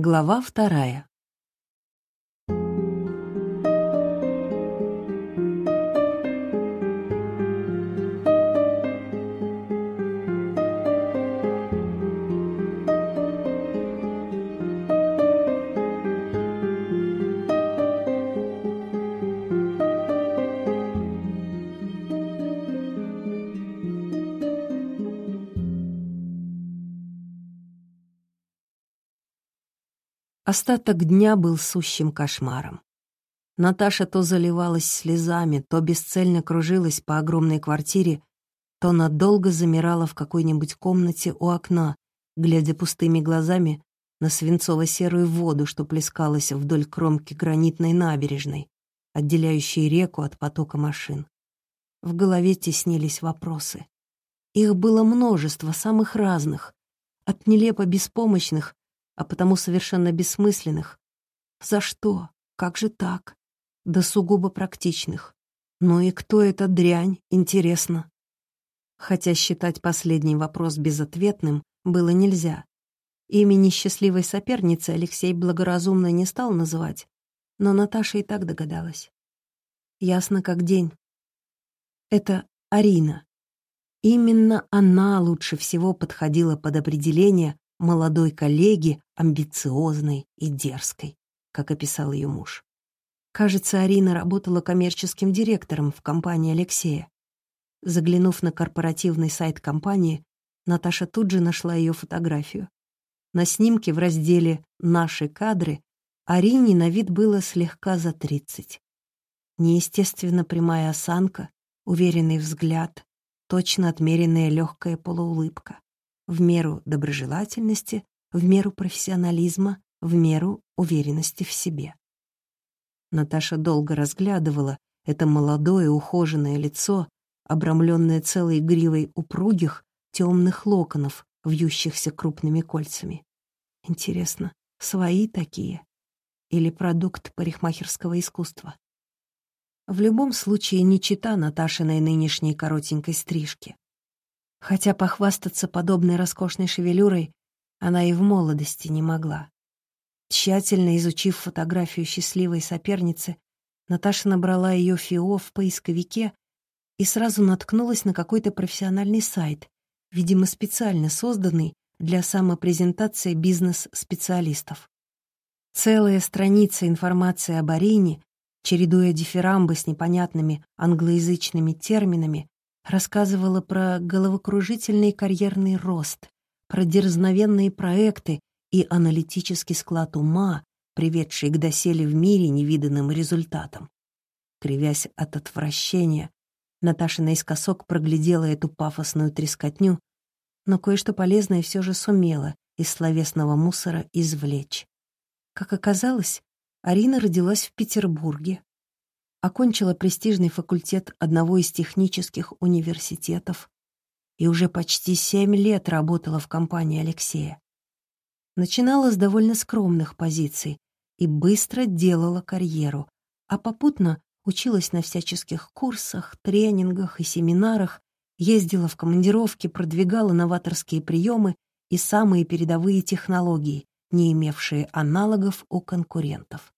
Глава вторая. Остаток дня был сущим кошмаром. Наташа то заливалась слезами, то бесцельно кружилась по огромной квартире, то надолго замирала в какой-нибудь комнате у окна, глядя пустыми глазами на свинцово-серую воду, что плескалась вдоль кромки гранитной набережной, отделяющей реку от потока машин. В голове теснились вопросы. Их было множество, самых разных, от нелепо беспомощных а потому совершенно бессмысленных. За что? Как же так? Да сугубо практичных. Ну и кто эта дрянь, интересно? Хотя считать последний вопрос безответным было нельзя. Имени счастливой соперницы Алексей благоразумно не стал называть, но Наташа и так догадалась. Ясно как день. Это Арина. Именно она лучше всего подходила под определение молодой коллеги, амбициозной и дерзкой, как описал ее муж. Кажется, Арина работала коммерческим директором в компании Алексея. Заглянув на корпоративный сайт компании, Наташа тут же нашла ее фотографию. На снимке в разделе «Наши кадры» Арине на вид было слегка за тридцать. Неестественно прямая осанка, уверенный взгляд, точно отмеренная легкая полуулыбка в меру доброжелательности, в меру профессионализма, в меру уверенности в себе. Наташа долго разглядывала это молодое ухоженное лицо, обрамленное целой гривой упругих темных локонов, вьющихся крупными кольцами. Интересно, свои такие или продукт парикмахерского искусства? В любом случае не чита Наташиной нынешней коротенькой стрижки хотя похвастаться подобной роскошной шевелюрой она и в молодости не могла. Тщательно изучив фотографию счастливой соперницы, Наташа набрала ее ФИО в поисковике и сразу наткнулась на какой-то профессиональный сайт, видимо, специально созданный для самопрезентации бизнес-специалистов. Целая страница информации об Арине, чередуя дифирамбы с непонятными англоязычными терминами, рассказывала про головокружительный карьерный рост, про дерзновенные проекты и аналитический склад ума, приведший к доселе в мире невиданным результатам. Кривясь от отвращения, Наташа наискосок проглядела эту пафосную трескотню, но кое-что полезное все же сумела из словесного мусора извлечь. Как оказалось, Арина родилась в Петербурге, окончила престижный факультет одного из технических университетов и уже почти семь лет работала в компании Алексея. Начинала с довольно скромных позиций и быстро делала карьеру, а попутно училась на всяческих курсах, тренингах и семинарах, ездила в командировки, продвигала новаторские приемы и самые передовые технологии, не имевшие аналогов у конкурентов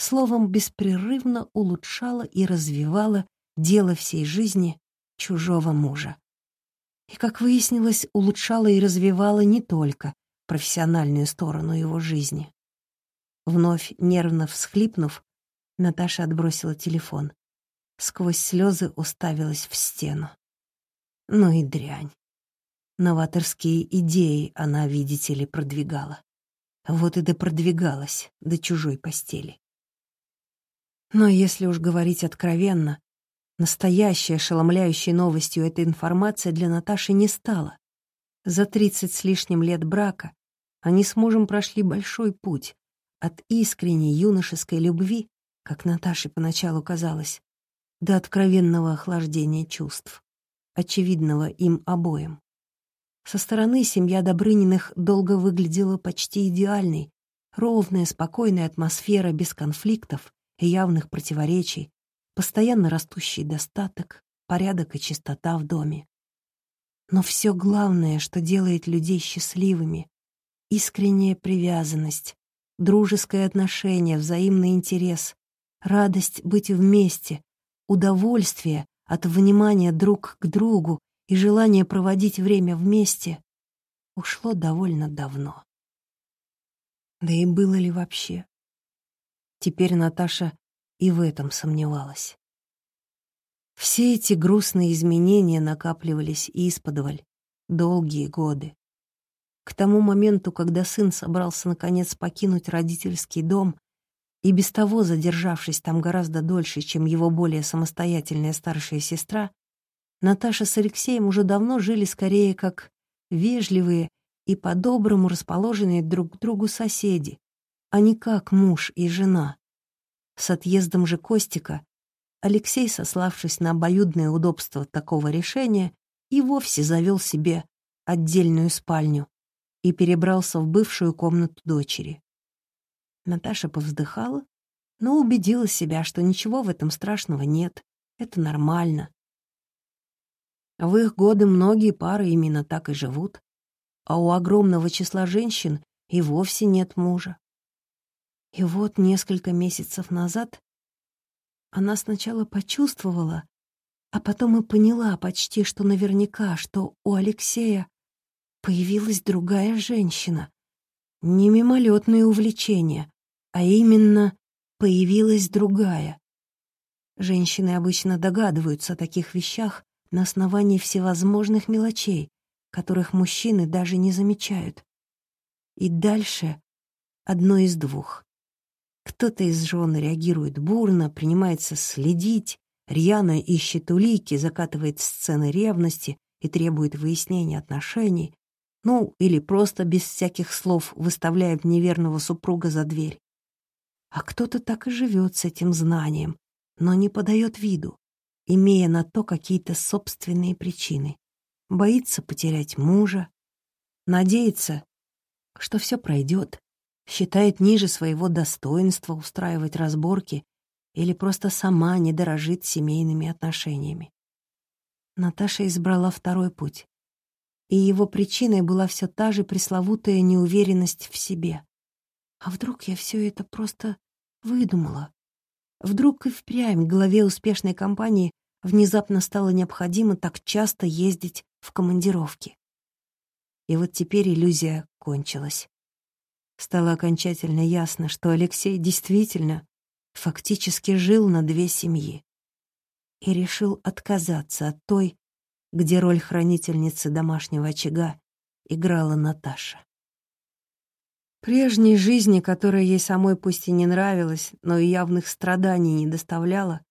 словом, беспрерывно улучшала и развивала дело всей жизни чужого мужа. И, как выяснилось, улучшала и развивала не только профессиональную сторону его жизни. Вновь нервно всхлипнув, Наташа отбросила телефон. Сквозь слезы уставилась в стену. Ну и дрянь. Новаторские идеи она, видите ли, продвигала. Вот и допродвигалась до чужой постели. Но если уж говорить откровенно, настоящей ошеломляющей новостью эта информация для Наташи не стала. За тридцать с лишним лет брака они с мужем прошли большой путь от искренней юношеской любви, как Наташе поначалу казалось, до откровенного охлаждения чувств, очевидного им обоим. Со стороны семья Добрыниных долго выглядела почти идеальной, ровная, спокойная атмосфера без конфликтов, и явных противоречий, постоянно растущий достаток, порядок и чистота в доме. Но все главное, что делает людей счастливыми — искренняя привязанность, дружеское отношение, взаимный интерес, радость быть вместе, удовольствие от внимания друг к другу и желание проводить время вместе ушло довольно давно. Да и было ли вообще? Теперь Наташа и в этом сомневалась. Все эти грустные изменения накапливались исподволь долгие годы. К тому моменту, когда сын собрался наконец покинуть родительский дом, и без того задержавшись там гораздо дольше, чем его более самостоятельная старшая сестра, Наташа с Алексеем уже давно жили скорее как вежливые и по-доброму расположенные друг к другу соседи, а не как муж и жена. С отъездом же Костика Алексей, сославшись на обоюдное удобство такого решения, и вовсе завел себе отдельную спальню и перебрался в бывшую комнату дочери. Наташа повздыхала, но убедила себя, что ничего в этом страшного нет, это нормально. В их годы многие пары именно так и живут, а у огромного числа женщин и вовсе нет мужа. И вот несколько месяцев назад она сначала почувствовала, а потом и поняла почти, что наверняка, что у Алексея появилась другая женщина. Не мимолетное увлечение, а именно появилась другая. Женщины обычно догадываются о таких вещах на основании всевозможных мелочей, которых мужчины даже не замечают. И дальше одно из двух. Кто-то из жен реагирует бурно, принимается следить, рьяно ищет улики, закатывает сцены ревности и требует выяснения отношений, ну, или просто без всяких слов выставляет неверного супруга за дверь. А кто-то так и живет с этим знанием, но не подает виду, имея на то какие-то собственные причины. Боится потерять мужа, надеется, что все пройдет, считает ниже своего достоинства устраивать разборки или просто сама не дорожит семейными отношениями. Наташа избрала второй путь, и его причиной была все та же пресловутая неуверенность в себе. А вдруг я все это просто выдумала? Вдруг и впрямь главе успешной компании внезапно стало необходимо так часто ездить в командировки. И вот теперь иллюзия кончилась. Стало окончательно ясно, что Алексей действительно фактически жил на две семьи и решил отказаться от той, где роль хранительницы домашнего очага играла Наташа. Прежней жизни, которая ей самой пусть и не нравилась, но и явных страданий не доставляла,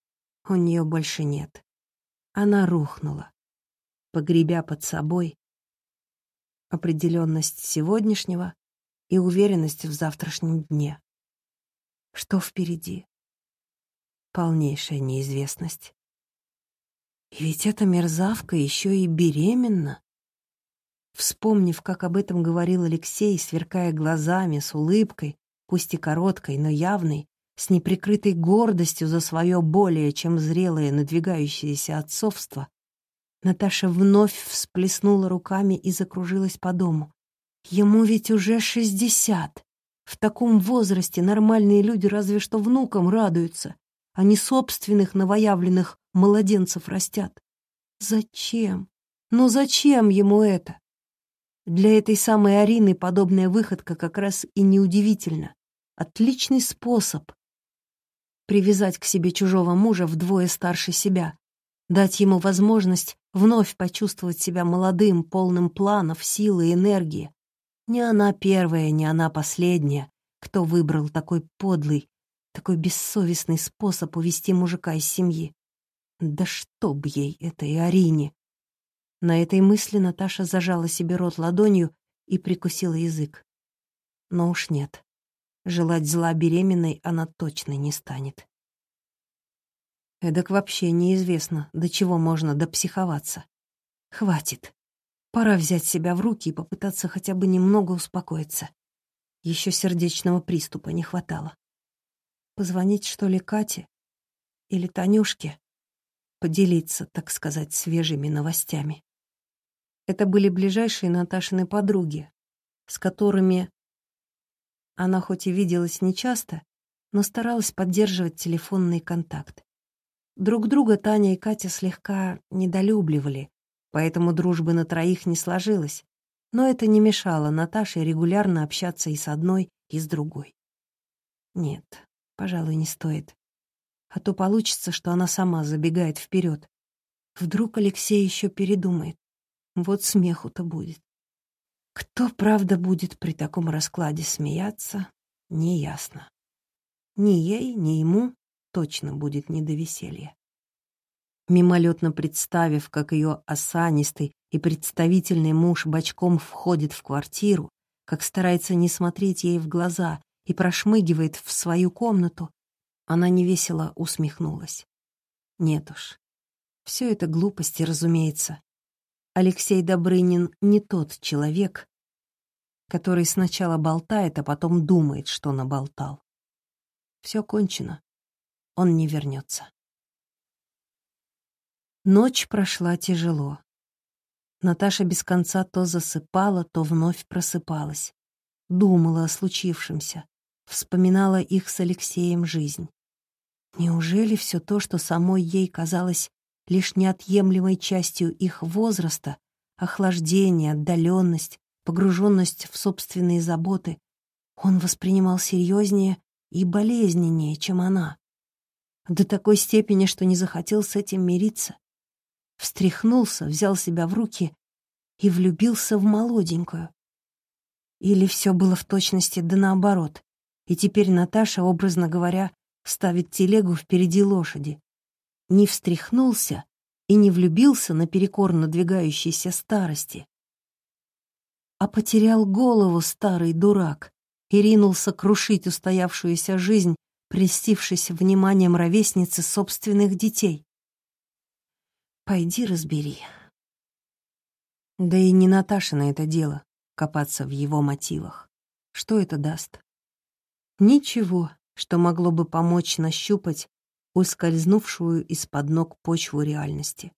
у нее больше нет. Она рухнула, погребя под собой определенность сегодняшнего и уверенность в завтрашнем дне. Что впереди? Полнейшая неизвестность. И ведь эта мерзавка еще и беременна. Вспомнив, как об этом говорил Алексей, сверкая глазами, с улыбкой, пусть и короткой, но явной, с неприкрытой гордостью за свое более чем зрелое надвигающееся отцовство, Наташа вновь всплеснула руками и закружилась по дому. Ему ведь уже шестьдесят. В таком возрасте нормальные люди разве что внукам радуются, а не собственных новоявленных младенцев растят. Зачем? Ну зачем ему это? Для этой самой Арины подобная выходка как раз и неудивительна. Отличный способ привязать к себе чужого мужа вдвое старше себя, дать ему возможность вновь почувствовать себя молодым, полным планов, силы энергии, не она первая, не она последняя, кто выбрал такой подлый, такой бессовестный способ увести мужика из семьи. Да чтоб ей этой Арине! На этой мысли Наташа зажала себе рот ладонью и прикусила язык. Но уж нет. Желать зла беременной она точно не станет. Эдак вообще неизвестно, до чего можно допсиховаться. Хватит. Пора взять себя в руки и попытаться хотя бы немного успокоиться. Еще сердечного приступа не хватало. Позвонить, что ли, Кате? Или Танюшке? Поделиться, так сказать, свежими новостями. Это были ближайшие Наташины подруги, с которыми Она хоть и виделась нечасто, но старалась поддерживать телефонный контакт. Друг друга Таня и Катя слегка недолюбливали, поэтому дружбы на троих не сложилось, но это не мешало Наташе регулярно общаться и с одной, и с другой. Нет, пожалуй, не стоит. А то получится, что она сама забегает вперед. Вдруг Алексей еще передумает. Вот смеху-то будет. Кто, правда, будет при таком раскладе смеяться, неясно. Ни ей, ни ему точно будет не до веселья. Мимолетно представив, как ее осанистый и представительный муж бочком входит в квартиру, как старается не смотреть ей в глаза и прошмыгивает в свою комнату, она невесело усмехнулась. Нет уж, все это глупости, разумеется. Алексей Добрынин не тот человек, который сначала болтает, а потом думает, что наболтал. Все кончено. Он не вернется. Ночь прошла тяжело. Наташа без конца то засыпала, то вновь просыпалась. Думала о случившемся, вспоминала их с Алексеем жизнь. Неужели все то, что самой ей казалось лишь неотъемлемой частью их возраста, охлаждение, отдаленность, погруженность в собственные заботы, он воспринимал серьезнее и болезненнее, чем она. До такой степени, что не захотел с этим мириться встряхнулся, взял себя в руки и влюбился в молоденькую. Или все было в точности да наоборот, и теперь Наташа, образно говоря, ставит телегу впереди лошади. Не встряхнулся и не влюбился наперекор надвигающейся старости, а потерял голову старый дурак и ринулся крушить устоявшуюся жизнь, прельстившись вниманием ровесницы собственных детей. Пойди разбери. Да и не Наташа на это дело — копаться в его мотивах. Что это даст? Ничего, что могло бы помочь нащупать ускользнувшую из-под ног почву реальности.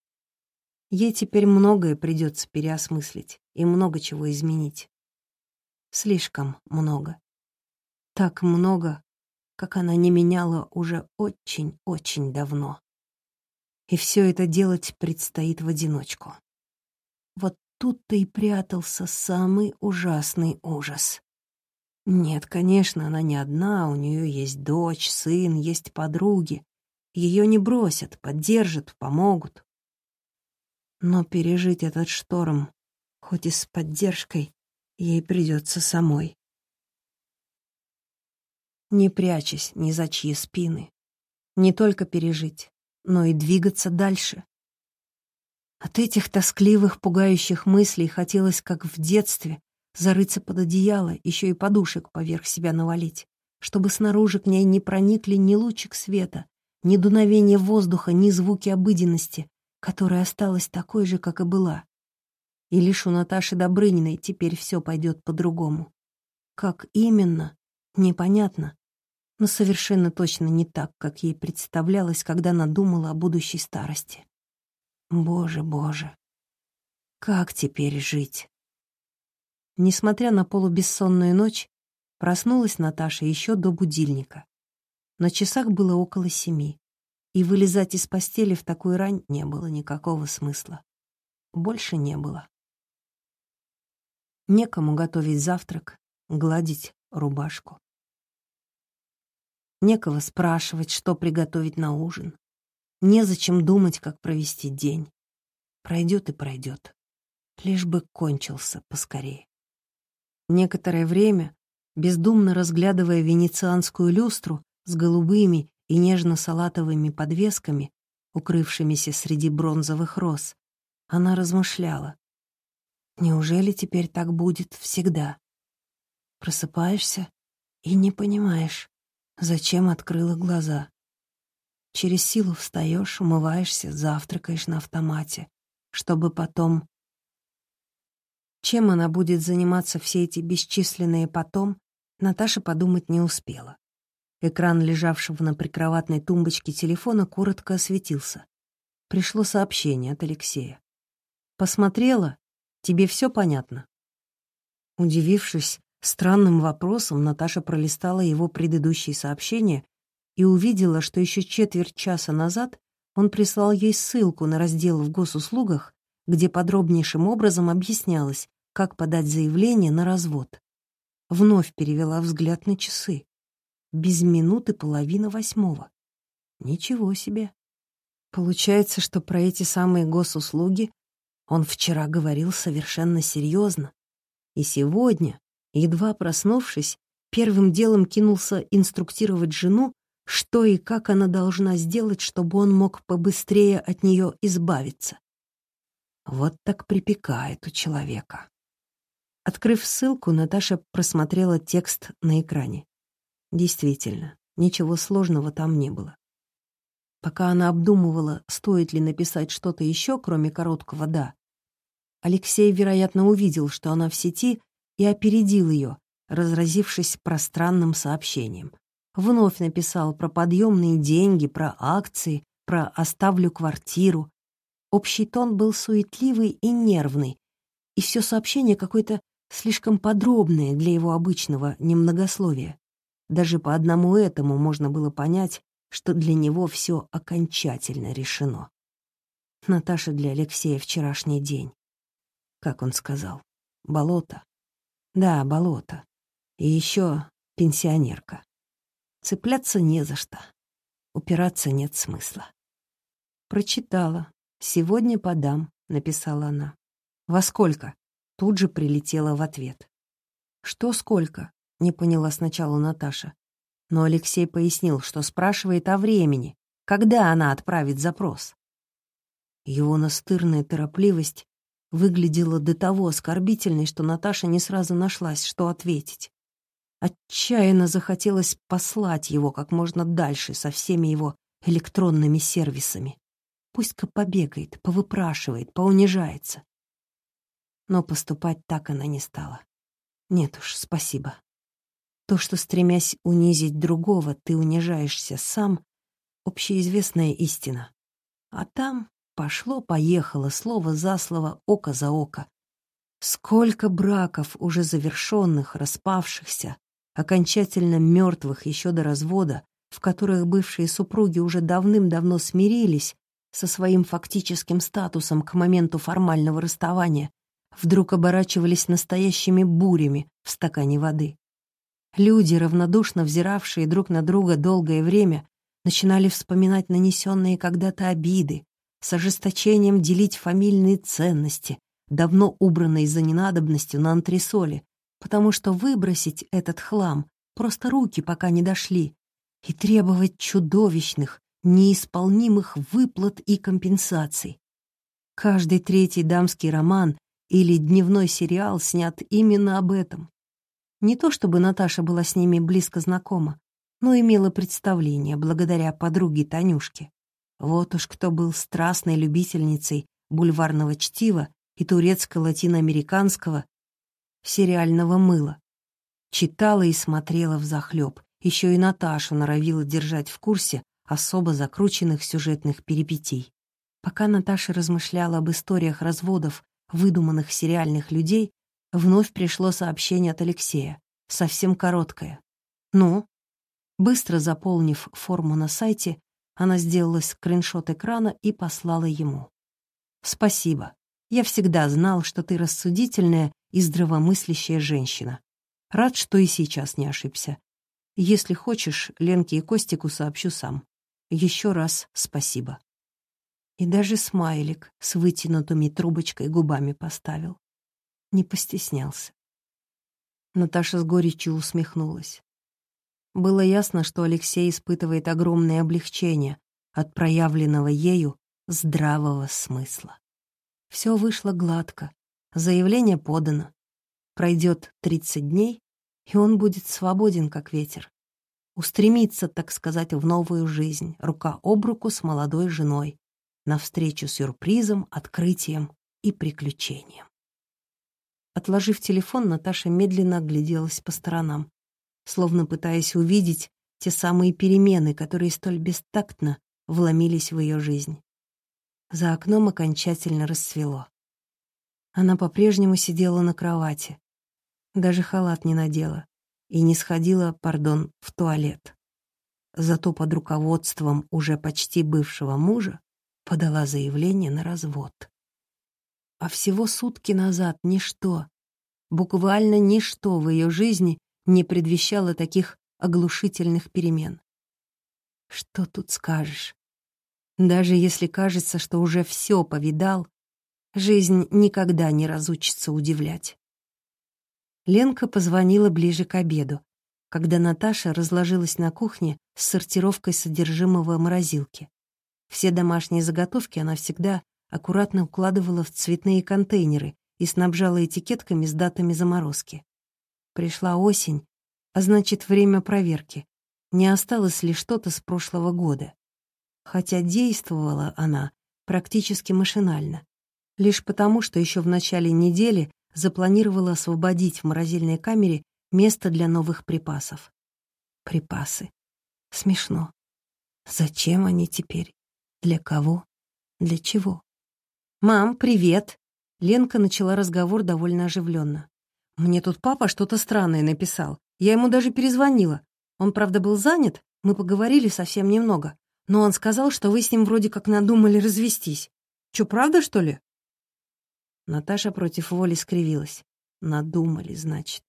Ей теперь многое придется переосмыслить и много чего изменить. Слишком много. Так много, как она не меняла уже очень-очень давно и все это делать предстоит в одиночку. Вот тут-то и прятался самый ужасный ужас. Нет, конечно, она не одна, у нее есть дочь, сын, есть подруги. Ее не бросят, поддержат, помогут. Но пережить этот шторм, хоть и с поддержкой, ей придется самой. Не прячась ни за чьи спины, не только пережить, но и двигаться дальше. От этих тоскливых, пугающих мыслей хотелось, как в детстве, зарыться под одеяло, еще и подушек поверх себя навалить, чтобы снаружи к ней не проникли ни лучик света, ни дуновение воздуха, ни звуки обыденности, которая осталась такой же, как и была. И лишь у Наташи Добрыниной теперь все пойдет по-другому. Как именно, непонятно, но совершенно точно не так, как ей представлялось, когда она думала о будущей старости. Боже, боже, как теперь жить? Несмотря на полубессонную ночь, проснулась Наташа еще до будильника. На часах было около семи, и вылезать из постели в такую рань не было никакого смысла. Больше не было. Некому готовить завтрак, гладить рубашку. Некого спрашивать, что приготовить на ужин. Незачем думать, как провести день. Пройдет и пройдет. Лишь бы кончился поскорее. Некоторое время, бездумно разглядывая венецианскую люстру с голубыми и нежно-салатовыми подвесками, укрывшимися среди бронзовых роз, она размышляла. Неужели теперь так будет всегда? Просыпаешься и не понимаешь, Зачем открыла глаза? Через силу встаешь, умываешься, завтракаешь на автомате, чтобы потом... Чем она будет заниматься все эти бесчисленные потом, Наташа подумать не успела. Экран лежавшего на прикроватной тумбочке телефона коротко осветился. Пришло сообщение от Алексея. «Посмотрела? Тебе все понятно?» Удивившись, Странным вопросом Наташа пролистала его предыдущие сообщения и увидела, что еще четверть часа назад он прислал ей ссылку на раздел в госуслугах, где подробнейшим образом объяснялось, как подать заявление на развод. Вновь перевела взгляд на часы. Без минуты половина восьмого. Ничего себе. Получается, что про эти самые госуслуги он вчера говорил совершенно серьезно. И сегодня, едва проснувшись, первым делом кинулся инструктировать жену, что и как она должна сделать, чтобы он мог побыстрее от нее избавиться. Вот так припекает у человека. Открыв ссылку, Наташа просмотрела текст на экране. Действительно, ничего сложного там не было. Пока она обдумывала, стоит ли написать что-то еще, кроме короткого «да», Алексей, вероятно, увидел, что она в сети, и опередил ее, разразившись пространным сообщением. Вновь написал про подъемные деньги, про акции, про «оставлю квартиру». Общий тон был суетливый и нервный, и все сообщение какое-то слишком подробное для его обычного немногословия. Даже по одному этому можно было понять, что для него все окончательно решено. Наташа для Алексея вчерашний день. Как он сказал? Болото. Да, болото. И еще пенсионерка. Цепляться не за что. Упираться нет смысла. Прочитала. «Сегодня подам», — написала она. «Во сколько?» Тут же прилетела в ответ. «Что сколько?» — не поняла сначала Наташа. Но Алексей пояснил, что спрашивает о времени, когда она отправит запрос. Его настырная торопливость выглядела до того оскорбительной, что Наташа не сразу нашлась, что ответить. Отчаянно захотелось послать его как можно дальше со всеми его электронными сервисами. Пусть-ка побегает, повыпрашивает, поунижается. Но поступать так она не стала. Нет уж, спасибо. То, что, стремясь унизить другого, ты унижаешься сам — общеизвестная истина. А там Пошло-поехало, слово за слово, око за око. Сколько браков уже завершенных, распавшихся, окончательно мертвых еще до развода, в которых бывшие супруги уже давным-давно смирились со своим фактическим статусом к моменту формального расставания, вдруг оборачивались настоящими бурями в стакане воды. Люди, равнодушно взиравшие друг на друга долгое время, начинали вспоминать нанесенные когда-то обиды, с ожесточением делить фамильные ценности, давно убранные за ненадобностью на антресоли, потому что выбросить этот хлам просто руки пока не дошли, и требовать чудовищных, неисполнимых выплат и компенсаций. Каждый третий дамский роман или дневной сериал снят именно об этом. Не то чтобы Наташа была с ними близко знакома, но имела представление благодаря подруге Танюшке. Вот уж кто был страстной любительницей бульварного чтива и турецко-латиноамериканского сериального мыла. Читала и смотрела взахлёб. Еще и Наташу норовила держать в курсе особо закрученных сюжетных перипетий. Пока Наташа размышляла об историях разводов выдуманных сериальных людей, вновь пришло сообщение от Алексея, совсем короткое. «Ну?» Быстро заполнив форму на сайте, она сделала скриншот экрана и послала ему. «Спасибо. Я всегда знал, что ты рассудительная и здравомыслящая женщина. Рад, что и сейчас не ошибся. Если хочешь, Ленке и Костику сообщу сам. Еще раз спасибо». И даже смайлик с вытянутыми трубочкой губами поставил. Не постеснялся. Наташа с горечью усмехнулась. Было ясно, что Алексей испытывает огромное облегчение от проявленного ею здравого смысла. Все вышло гладко, заявление подано. Пройдет 30 дней, и он будет свободен, как ветер. Устремится, так сказать, в новую жизнь, рука об руку с молодой женой, навстречу сюрпризам, открытиям и приключениям. Отложив телефон, Наташа медленно огляделась по сторонам словно пытаясь увидеть те самые перемены, которые столь бестактно вломились в ее жизнь. За окном окончательно расцвело. Она по-прежнему сидела на кровати. Даже халат не надела и не сходила, пардон, в туалет. Зато под руководством уже почти бывшего мужа подала заявление на развод. А всего сутки назад ничто, буквально ничто в ее жизни не предвещало таких оглушительных перемен. Что тут скажешь? Даже если кажется, что уже все повидал, жизнь никогда не разучится удивлять. Ленка позвонила ближе к обеду, когда Наташа разложилась на кухне с сортировкой содержимого морозилки. Все домашние заготовки она всегда аккуратно укладывала в цветные контейнеры и снабжала этикетками с датами заморозки. Пришла осень, а значит, время проверки. Не осталось ли что-то с прошлого года? Хотя действовала она практически машинально. Лишь потому, что еще в начале недели запланировала освободить в морозильной камере место для новых припасов. Припасы. Смешно. Зачем они теперь? Для кого? Для чего? «Мам, привет!» Ленка начала разговор довольно оживленно. «Мне тут папа что-то странное написал. Я ему даже перезвонила. Он, правда, был занят, мы поговорили совсем немного. Но он сказал, что вы с ним вроде как надумали развестись. Чё, правда, что ли?» Наташа против воли скривилась. Надумали, значит.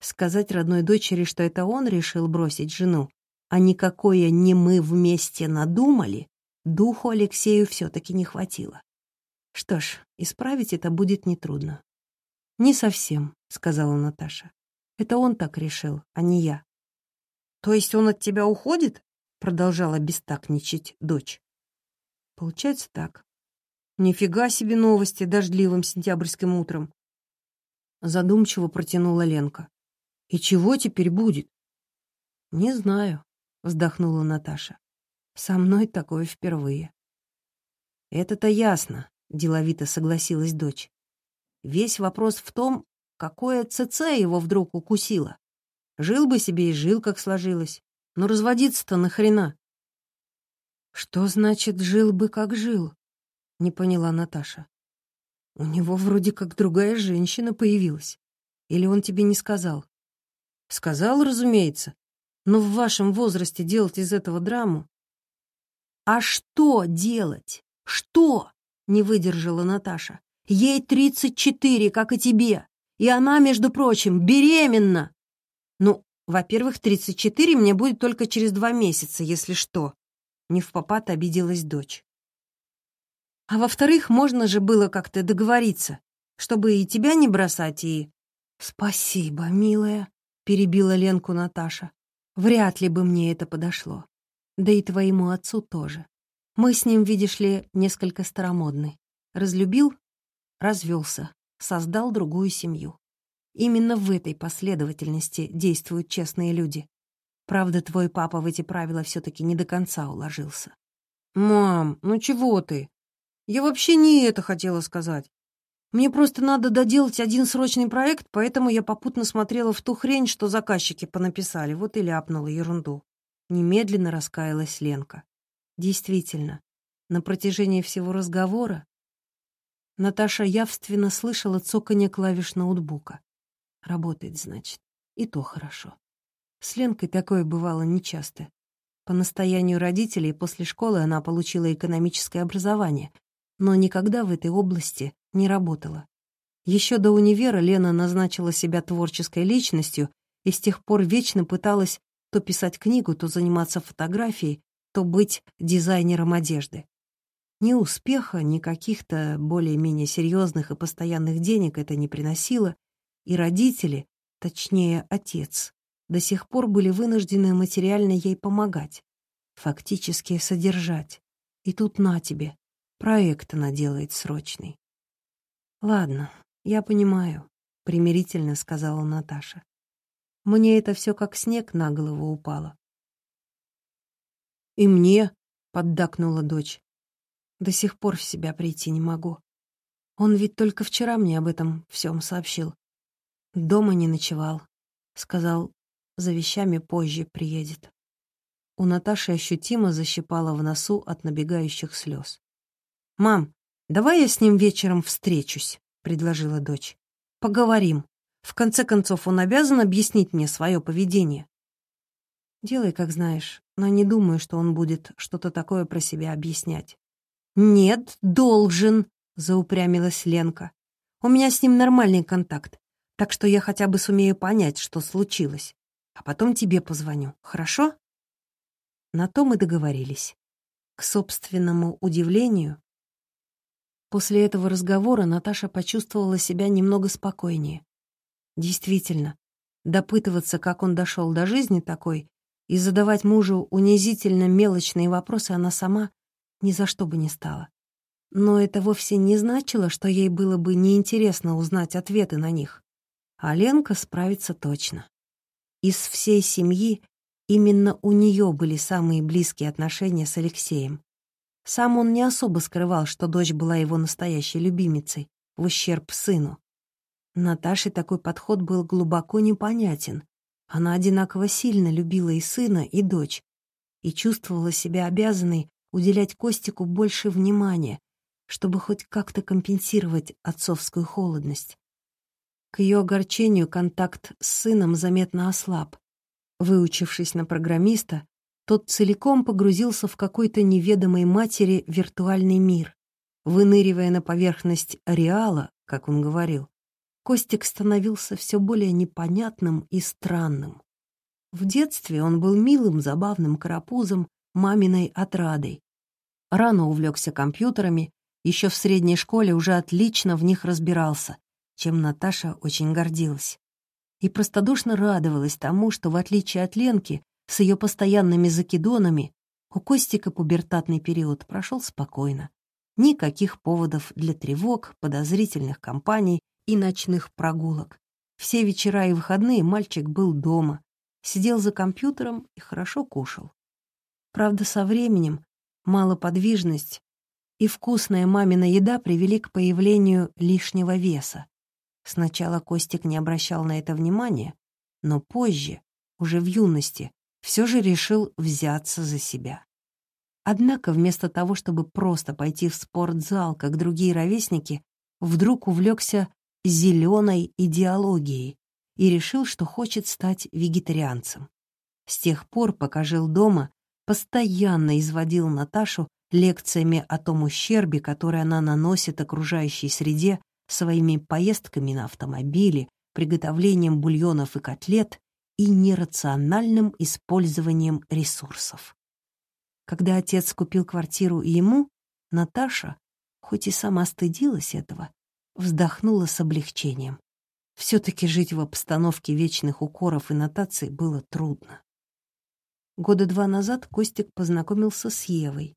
Сказать родной дочери, что это он решил бросить жену, а никакое не мы вместе надумали, духу Алексею все таки не хватило. Что ж, исправить это будет нетрудно. «Не совсем», — сказала Наташа. «Это он так решил, а не я». «То есть он от тебя уходит?» — продолжала бестакничать дочь. «Получается так. Нифига себе новости дождливым сентябрьским утром. Задумчиво протянула Ленка. И чего теперь будет? Не знаю, вздохнула Наташа. Со мной такое впервые. Это-то ясно, деловито согласилась дочь. Весь вопрос в том, какое ЦЦ его вдруг укусило. Жил бы себе и жил, как сложилось. Но разводиться-то нахрена? Что значит «жил бы, как жил»? Не поняла Наташа. У него вроде как другая женщина появилась. Или он тебе не сказал? Сказал, разумеется. Но в вашем возрасте делать из этого драму... А что делать? Что? Не выдержала Наташа. Ей тридцать четыре, как и тебе. И она, между прочим, беременна. Ну, во-первых, тридцать четыре мне будет только через два месяца, если что. Не в попад обиделась дочь. А во-вторых, можно же было как-то договориться, чтобы и тебя не бросать, и... «Спасибо, милая», — перебила Ленку Наташа. «Вряд ли бы мне это подошло. Да и твоему отцу тоже. Мы с ним, видишь ли, несколько старомодны. Разлюбил, развелся, создал другую семью. Именно в этой последовательности действуют честные люди. Правда, твой папа в эти правила все таки не до конца уложился. «Мам, ну чего ты?» Я вообще не это хотела сказать. Мне просто надо доделать один срочный проект, поэтому я попутно смотрела в ту хрень, что заказчики понаписали, вот и ляпнула ерунду. Немедленно раскаялась Ленка. Действительно, на протяжении всего разговора Наташа явственно слышала цоканье клавиш ноутбука. Работает, значит. И то хорошо. С Ленкой такое бывало нечасто. По настоянию родителей после школы она получила экономическое образование, но никогда в этой области не работала. Еще до универа Лена назначила себя творческой личностью и с тех пор вечно пыталась то писать книгу, то заниматься фотографией, то быть дизайнером одежды. Ни успеха, ни каких-то более-менее серьезных и постоянных денег это не приносило, и родители, точнее отец, до сих пор были вынуждены материально ей помогать, фактически содержать. И тут на тебе, Проект она делает срочный. «Ладно, я понимаю», — примирительно сказала Наташа. «Мне это все как снег на голову упало». «И мне», — поддакнула дочь. «До сих пор в себя прийти не могу. Он ведь только вчера мне об этом всем сообщил. Дома не ночевал. Сказал, за вещами позже приедет». У Наташи ощутимо защипало в носу от набегающих слез. «Мам, давай я с ним вечером встречусь», — предложила дочь. «Поговорим. В конце концов, он обязан объяснить мне свое поведение. Делай, как знаешь, но не думаю, что он будет что-то такое про себя объяснять. Нет, должен, заупрямилась Ленка. У меня с ним нормальный контакт, так что я хотя бы сумею понять, что случилось. А потом тебе позвоню, хорошо? На то мы договорились. К собственному удивлению, после этого разговора Наташа почувствовала себя немного спокойнее. Действительно, допытываться, как он дошел до жизни такой, и задавать мужу унизительно мелочные вопросы она сама ни за что бы не стала. Но это вовсе не значило, что ей было бы неинтересно узнать ответы на них. А Ленка справится точно. Из всей семьи именно у нее были самые близкие отношения с Алексеем. Сам он не особо скрывал, что дочь была его настоящей любимицей, в ущерб сыну. Наташе такой подход был глубоко непонятен. Она одинаково сильно любила и сына, и дочь, и чувствовала себя обязанной уделять Костику больше внимания, чтобы хоть как-то компенсировать отцовскую холодность. К ее огорчению контакт с сыном заметно ослаб. Выучившись на программиста, тот целиком погрузился в какой-то неведомой матери виртуальный мир. Выныривая на поверхность реала, как он говорил, Костик становился все более непонятным и странным. В детстве он был милым, забавным карапузом, маминой отрадой. Рано увлекся компьютерами, еще в средней школе уже отлично в них разбирался, чем Наташа очень гордилась. И простодушно радовалась тому, что, в отличие от Ленки, с ее постоянными закидонами, у Костика пубертатный период прошел спокойно. Никаких поводов для тревог, подозрительных компаний и ночных прогулок. Все вечера и выходные мальчик был дома, сидел за компьютером и хорошо кушал. Правда, со временем малоподвижность и вкусная мамина еда привели к появлению лишнего веса. Сначала Костик не обращал на это внимания, но позже, уже в юности, все же решил взяться за себя. Однако вместо того, чтобы просто пойти в спортзал, как другие ровесники, вдруг увлекся зеленой идеологией и решил, что хочет стать вегетарианцем. С тех пор, пока жил дома, постоянно изводил Наташу лекциями о том ущербе, который она наносит окружающей среде своими поездками на автомобиле, приготовлением бульонов и котлет и нерациональным использованием ресурсов. Когда отец купил квартиру ему, Наташа, хоть и сама стыдилась этого, вздохнула с облегчением. Все-таки жить в обстановке вечных укоров и нотаций было трудно. Года два назад Костик познакомился с Евой.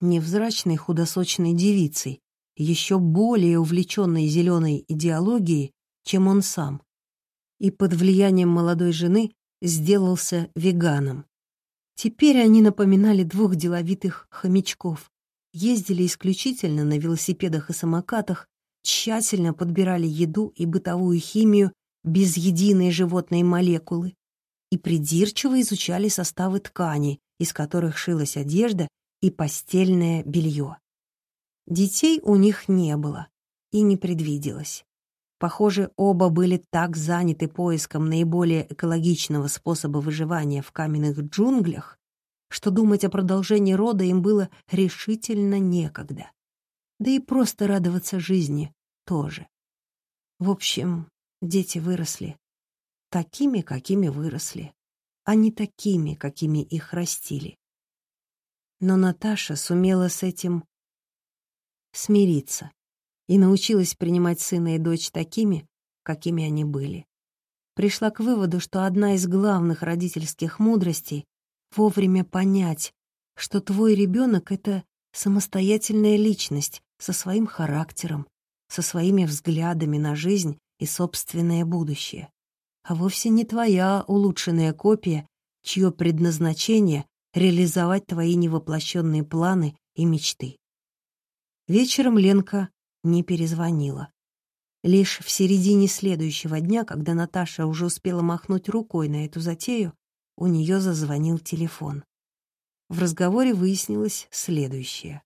Невзрачной худосочной девицей, еще более увлеченной зеленой идеологией, чем он сам, и под влиянием молодой жены сделался веганом. Теперь они напоминали двух деловитых хомячков, ездили исключительно на велосипедах и самокатах, тщательно подбирали еду и бытовую химию без единой животной молекулы и придирчиво изучали составы тканей, из которых шилась одежда и постельное белье. Детей у них не было и не предвиделось. Похоже, оба были так заняты поиском наиболее экологичного способа выживания в каменных джунглях, что думать о продолжении рода им было решительно некогда. Да и просто радоваться жизни тоже. В общем, дети выросли. Такими, какими выросли, а не такими, какими их растили. Но Наташа сумела с этим смириться и научилась принимать сына и дочь такими, какими они были. Пришла к выводу, что одна из главных родительских мудростей вовремя понять, что твой ребенок — это самостоятельная личность со своим характером, со своими взглядами на жизнь и собственное будущее, а вовсе не твоя улучшенная копия, чье предназначение — реализовать твои невоплощенные планы и мечты. Вечером Ленка не перезвонила. Лишь в середине следующего дня, когда Наташа уже успела махнуть рукой на эту затею, у нее зазвонил телефон. В разговоре выяснилось следующее.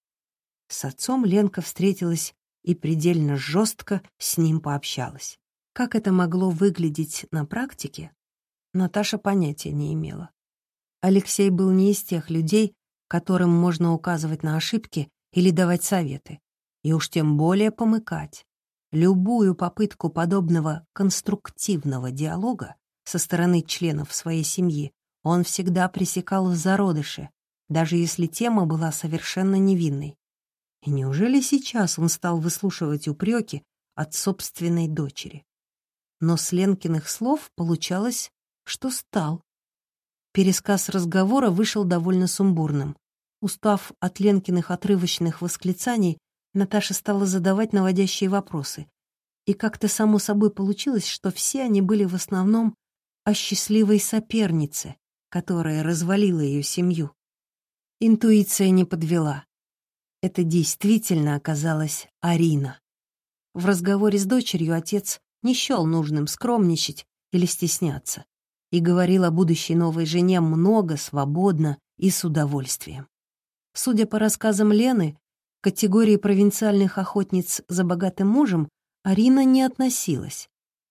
С отцом Ленка встретилась и предельно жестко с ним пообщалась. Как это могло выглядеть на практике, Наташа понятия не имела. Алексей был не из тех людей, которым можно указывать на ошибки или давать советы, и уж тем более помыкать. Любую попытку подобного конструктивного диалога со стороны членов своей семьи он всегда пресекал в зародыше, даже если тема была совершенно невинной. И неужели сейчас он стал выслушивать упреки от собственной дочери? Но с Ленкиных слов получалось, что стал. Пересказ разговора вышел довольно сумбурным. Устав от Ленкиных отрывочных восклицаний, Наташа стала задавать наводящие вопросы. И как-то само собой получилось, что все они были в основном о счастливой сопернице, которая развалила ее семью. Интуиция не подвела. Это действительно оказалась Арина. В разговоре с дочерью отец не счел нужным скромничать или стесняться и говорил о будущей новой жене много, свободно и с удовольствием. Судя по рассказам Лены, к категории провинциальных охотниц за богатым мужем Арина не относилась.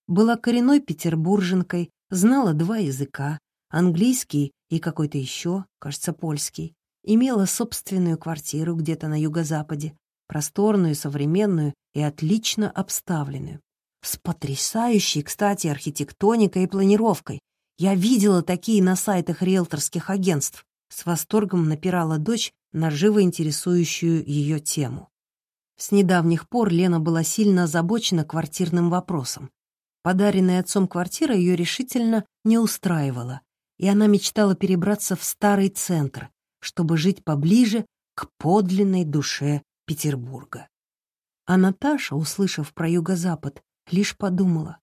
Была коренной петербурженкой, знала два языка — английский и какой-то еще, кажется, польский. Имела собственную квартиру где-то на юго-западе, просторную, современную и отлично обставленную. С потрясающей, кстати, архитектоникой и планировкой. Я видела такие на сайтах риэлторских агентств. С восторгом напирала дочь на живо интересующую ее тему. С недавних пор Лена была сильно озабочена квартирным вопросом. Подаренная отцом квартира ее решительно не устраивала, и она мечтала перебраться в старый центр, чтобы жить поближе к подлинной душе Петербурга. А Наташа, услышав про юго-запад, лишь подумала,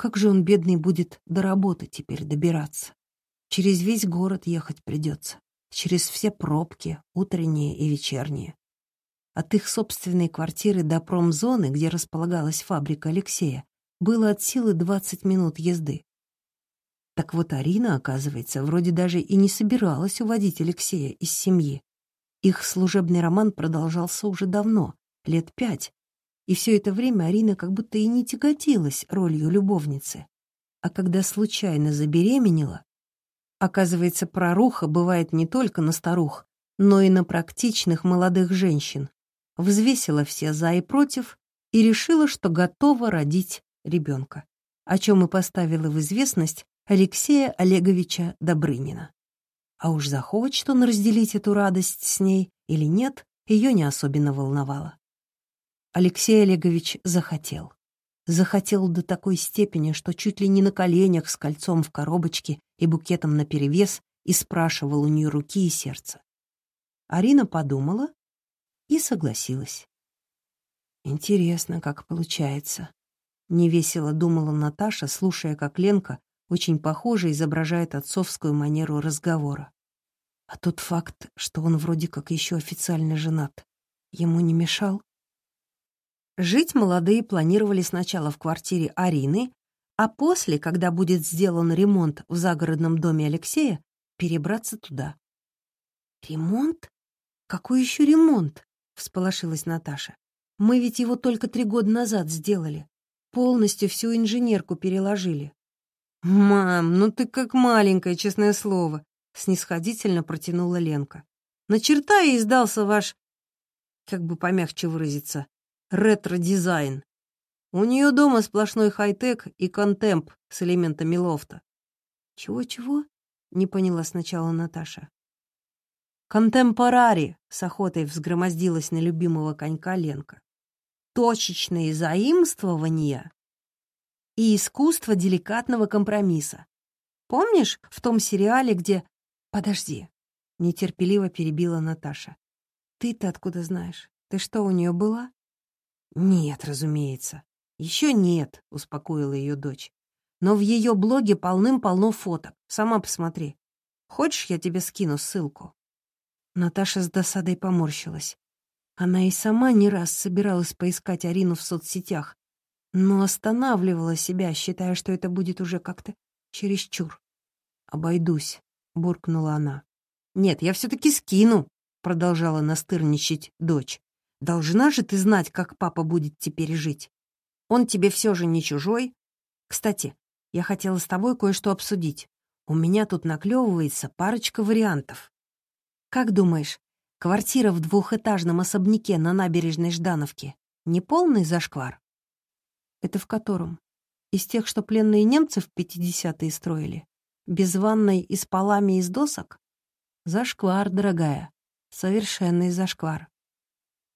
как же он, бедный, будет до работы теперь добираться. Через весь город ехать придется, через все пробки, утренние и вечерние. От их собственной квартиры до промзоны, где располагалась фабрика Алексея, было от силы 20 минут езды. Так вот, Арина, оказывается, вроде даже и не собиралась уводить Алексея из семьи. Их служебный роман продолжался уже давно, лет пять, и все это время Арина как будто и не тяготилась ролью любовницы. А когда случайно забеременела, оказывается, проруха бывает не только на старух, но и на практичных молодых женщин, взвесила все «за» и «против» и решила, что готова родить ребенка, о чем и поставила в известность Алексея Олеговича Добрынина. А уж захочет он разделить эту радость с ней или нет, ее не особенно волновало. Алексей Олегович захотел. Захотел до такой степени, что чуть ли не на коленях с кольцом в коробочке и букетом наперевес и спрашивал у нее руки и сердце. Арина подумала и согласилась. «Интересно, как получается», — невесело думала Наташа, слушая, как Ленка очень похоже изображает отцовскую манеру разговора. А тот факт, что он вроде как еще официально женат, ему не мешал? Жить молодые планировали сначала в квартире Арины, а после, когда будет сделан ремонт в загородном доме Алексея, перебраться туда. «Ремонт? Какой еще ремонт?» — всполошилась Наташа. «Мы ведь его только три года назад сделали. Полностью всю инженерку переложили». «Мам, ну ты как маленькая, честное слово», — снисходительно протянула Ленка. «На черта ей сдался ваш, как бы помягче выразиться, ретро-дизайн. У нее дома сплошной хай-тек и контемп с элементами лофта. «Чего-чего?» — не поняла сначала Наташа. «Контемпорари!» — с охотой взгромоздилась на любимого конька Ленка. «Точечные заимствования и искусство деликатного компромисса. Помнишь в том сериале, где... Подожди, нетерпеливо перебила Наташа. Ты-то откуда знаешь? Ты что, у нее была? «Нет, разумеется. Еще нет», — успокоила ее дочь. «Но в ее блоге полным-полно фоток. Сама посмотри. Хочешь, я тебе скину ссылку?» Наташа с досадой поморщилась. Она и сама не раз собиралась поискать Арину в соцсетях, но останавливала себя, считая, что это будет уже как-то чересчур. «Обойдусь», — буркнула она. «Нет, я все-таки скину», — продолжала настырничать дочь. Должна же ты знать, как папа будет теперь жить. Он тебе все же не чужой, Кстати, я хотела с тобой кое-что обсудить. У меня тут наклевывается парочка вариантов. Как думаешь, квартира в двухэтажном особняке на набережной Ждановки не полный зашквар? Это в котором? Из тех, что пленные немцы в 50-е строили? Без ванной и с полами из досок? Зашквар, дорогая. Совершенный зашквар.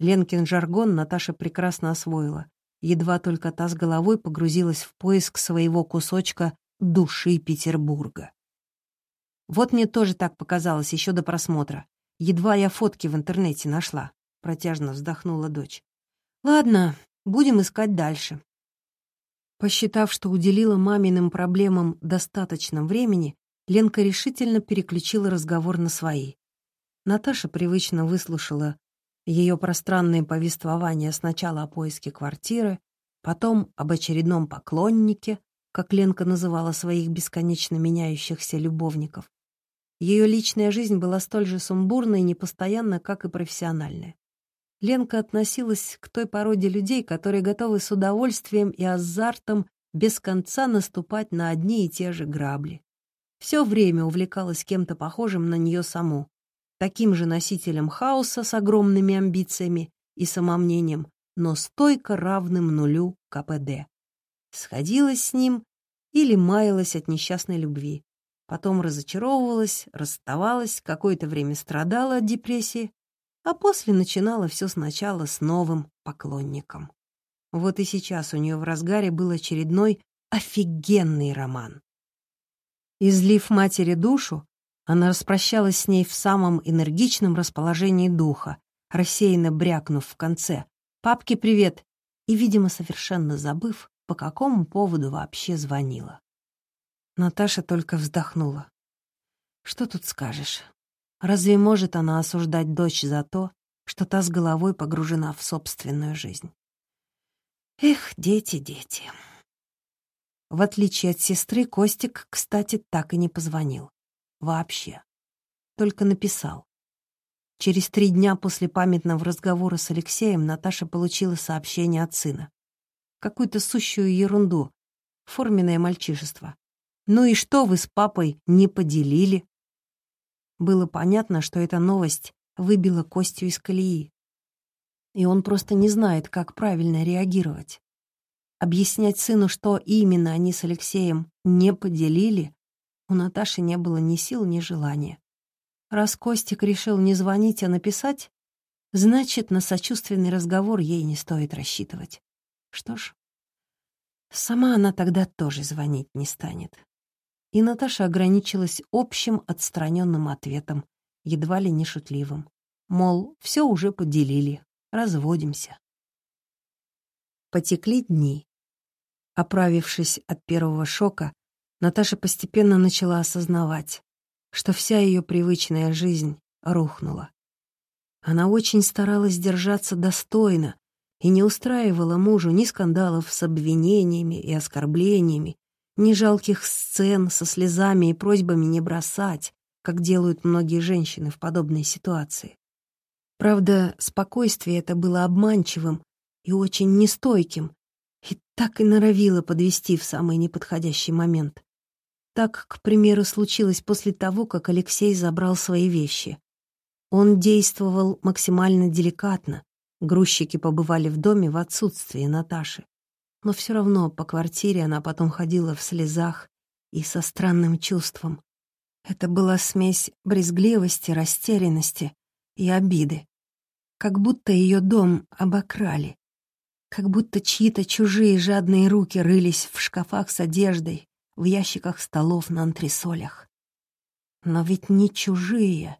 Ленкин жаргон Наташа прекрасно освоила. Едва только та с головой погрузилась в поиск своего кусочка души Петербурга. Вот мне тоже так показалось еще до просмотра. Едва я фотки в интернете нашла. Протяжно вздохнула дочь. Ладно, будем искать дальше. Посчитав, что уделила маминым проблемам достаточно времени, Ленка решительно переключила разговор на свои. Наташа привычно выслушала ее пространное повествование сначала о поиске квартиры, потом об очередном поклоннике, как Ленка называла своих бесконечно меняющихся любовников. Ее личная жизнь была столь же сумбурна и непостоянна, как и профессиональная. Ленка относилась к той породе людей, которые готовы с удовольствием и азартом без конца наступать на одни и те же грабли. Все время увлекалась кем-то похожим на нее саму, таким же носителем хаоса с огромными амбициями и самомнением, но стойко равным нулю КПД сходилась с ним или маялась от несчастной любви. Потом разочаровывалась, расставалась, какое-то время страдала от депрессии, а после начинала все сначала с новым поклонником. Вот и сейчас у нее в разгаре был очередной офигенный роман. Излив матери душу, она распрощалась с ней в самом энергичном расположении духа, рассеянно брякнув в конце «Папке привет!» и, видимо, совершенно забыв, по какому поводу вообще звонила. Наташа только вздохнула. Что тут скажешь? Разве может она осуждать дочь за то, что та с головой погружена в собственную жизнь? Эх, дети, дети. В отличие от сестры, Костик, кстати, так и не позвонил. Вообще. Только написал. Через три дня после памятного разговора с Алексеем Наташа получила сообщение от сына какую-то сущую ерунду, форменное мальчишество. Ну и что вы с папой не поделили? Было понятно, что эта новость выбила Костю из колеи. И он просто не знает, как правильно реагировать. Объяснять сыну, что именно они с Алексеем не поделили, у Наташи не было ни сил, ни желания. Раз Костик решил не звонить, а написать, значит, на сочувственный разговор ей не стоит рассчитывать. Что ж, сама она тогда тоже звонить не станет. И Наташа ограничилась общим отстраненным ответом, едва ли не шутливым. Мол, все уже поделили, разводимся. Потекли дни. Оправившись от первого шока, Наташа постепенно начала осознавать, что вся ее привычная жизнь рухнула. Она очень старалась держаться достойно, и не устраивала мужу ни скандалов с обвинениями и оскорблениями, ни жалких сцен со слезами и просьбами не бросать, как делают многие женщины в подобной ситуации. Правда, спокойствие это было обманчивым и очень нестойким, так и норовило подвести в самый неподходящий момент. Так, к примеру, случилось после того, как Алексей забрал свои вещи. Он действовал максимально деликатно, Грузчики побывали в доме в отсутствии Наташи. Но все равно по квартире она потом ходила в слезах и со странным чувством. Это была смесь брезгливости, растерянности и обиды. Как будто ее дом обокрали. Как будто чьи-то чужие жадные руки рылись в шкафах с одеждой, в ящиках столов на антресолях. Но ведь не чужие.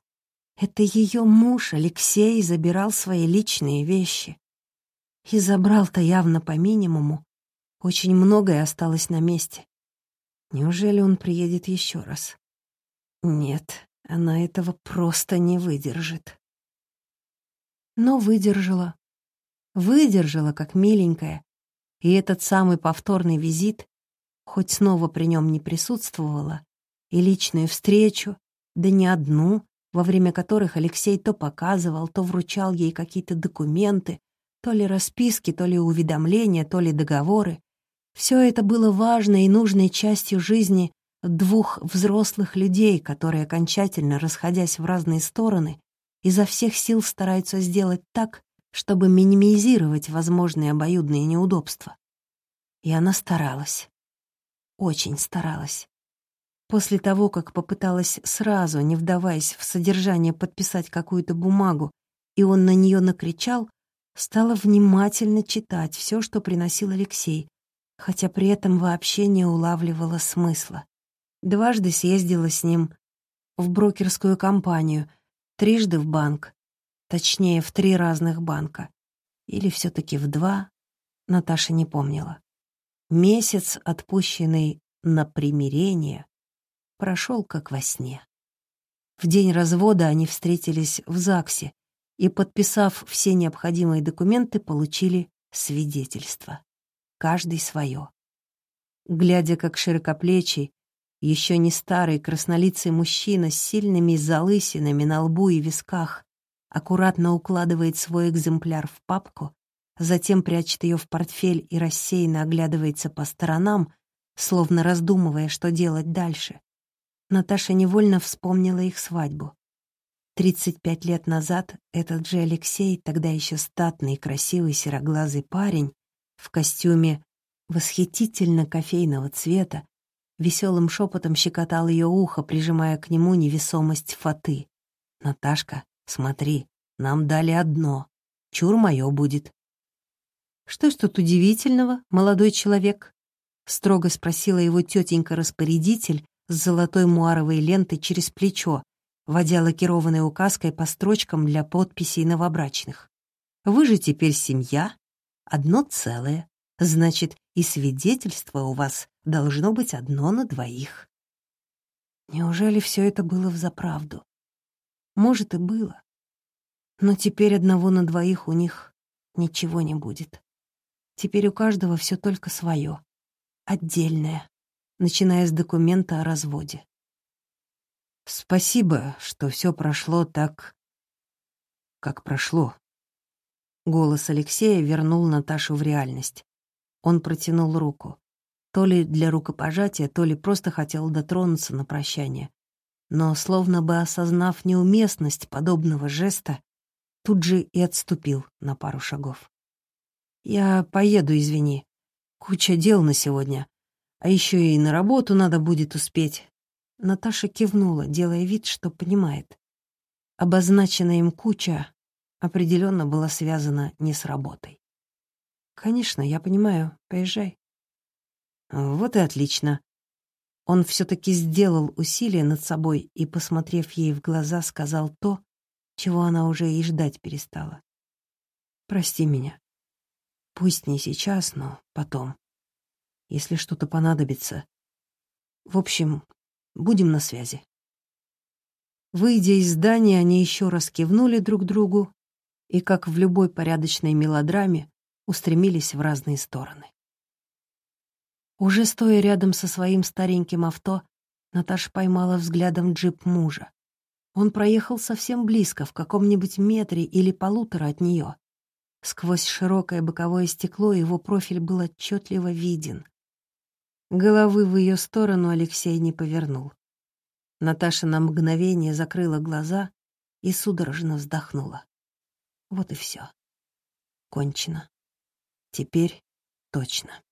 Это ее муж, Алексей, забирал свои личные вещи. И забрал-то явно по минимуму. Очень многое осталось на месте. Неужели он приедет еще раз? Нет, она этого просто не выдержит. Но выдержала. Выдержала, как миленькая. И этот самый повторный визит, хоть снова при нем не присутствовала, и личную встречу, да не одну, во время которых Алексей то показывал, то вручал ей какие-то документы, то ли расписки, то ли уведомления, то ли договоры. Все это было важной и нужной частью жизни двух взрослых людей, которые, окончательно расходясь в разные стороны, изо всех сил стараются сделать так, чтобы минимизировать возможные обоюдные неудобства. И она старалась. Очень старалась. После того, как попыталась сразу, не вдаваясь в содержание, подписать какую-то бумагу, и он на нее накричал, стала внимательно читать все, что приносил Алексей, хотя при этом вообще не улавливала смысла. Дважды съездила с ним в брокерскую компанию, трижды в банк, точнее, в три разных банка. Или все таки в два, Наташа не помнила. Месяц, отпущенный на примирение, прошел как во сне. В день развода они встретились в ЗАГСе и, подписав все необходимые документы, получили свидетельство. Каждый свое. Глядя, как широкоплечий, еще не старый краснолицый мужчина с сильными залысинами на лбу и висках аккуратно укладывает свой экземпляр в папку, затем прячет ее в портфель и рассеянно оглядывается по сторонам, словно раздумывая, что делать дальше. Наташа невольно вспомнила их свадьбу. Тридцать пять лет назад этот же Алексей, тогда еще статный, красивый, сероглазый парень, в костюме восхитительно кофейного цвета, веселым шепотом щекотал ее ухо, прижимая к нему невесомость фаты. «Наташка, смотри, нам дали одно. Чур мое будет». «Что ж тут удивительного, молодой человек?» — строго спросила его тетенька-распорядитель с золотой муаровой лентой через плечо, водя лакированной указкой по строчкам для подписей новобрачных. «Вы же теперь семья, одно целое, значит, и свидетельство у вас должно быть одно на двоих». Неужели все это было взаправду? Может, и было. Но теперь одного на двоих у них ничего не будет. Теперь у каждого все только свое, отдельное, начиная с документа о разводе. Спасибо, что все прошло так, как прошло. Голос Алексея вернул Наташу в реальность. Он протянул руку. То ли для рукопожатия, то ли просто хотел дотронуться на прощание. Но, словно бы осознав неуместность подобного жеста, тут же и отступил на пару шагов. «Я поеду, извини. Куча дел на сегодня. А еще и на работу надо будет успеть. Наташа кивнула, делая вид, что понимает. Обозначенная им куча определенно была связана не с работой. «Конечно, я понимаю. Поезжай». «Вот и отлично». Он все-таки сделал усилие над собой и, посмотрев ей в глаза, сказал то, чего она уже и ждать перестала. «Прости меня. Пусть не сейчас, но потом. Если что-то понадобится. В общем, Будем на связи». Выйдя из здания, они еще раз кивнули друг другу и, как в любой порядочной мелодраме, устремились в разные стороны. Уже стоя рядом со своим стареньким авто, Наташа поймала взглядом джип мужа. Он проехал совсем близко, в каком-нибудь метре или полутора от нее. Сквозь широкое боковое стекло его профиль был отчетливо виден. Головы в ее сторону Алексей не повернул. Наташа на мгновение закрыла глаза и судорожно вздохнула. Вот и все. Кончено. Теперь точно.